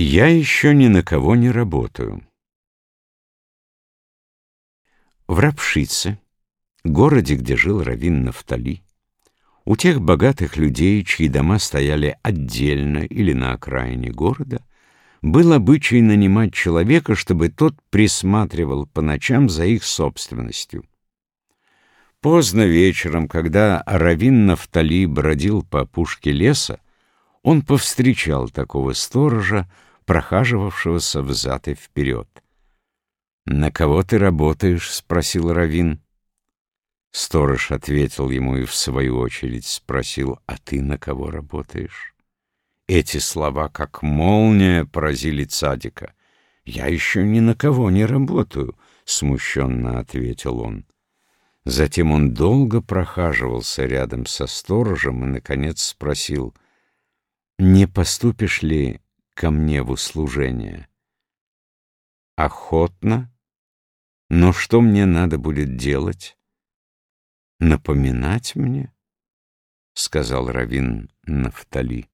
Я еще ни на кого не работаю. В Рапшице, городе, где жил Равин Нафтали, у тех богатых людей, чьи дома стояли отдельно или на окраине города, был обычай нанимать человека, чтобы тот присматривал по ночам за их собственностью. Поздно вечером, когда Равин Нафтали бродил по опушке леса, он повстречал такого сторожа, прохаживавшегося взад и вперед. «На кого ты работаешь?» — спросил Равин. Сторож ответил ему и в свою очередь спросил, «А ты на кого работаешь?» Эти слова, как молния, поразили цадика. «Я еще ни на кого не работаю», — смущенно ответил он. Затем он долго прохаживался рядом со сторожем и, наконец, спросил, «Не поступишь ли ко мне в услужение?» «Охотно? Но что мне надо будет делать?» «Напоминать мне?» — сказал Равин Нафтали.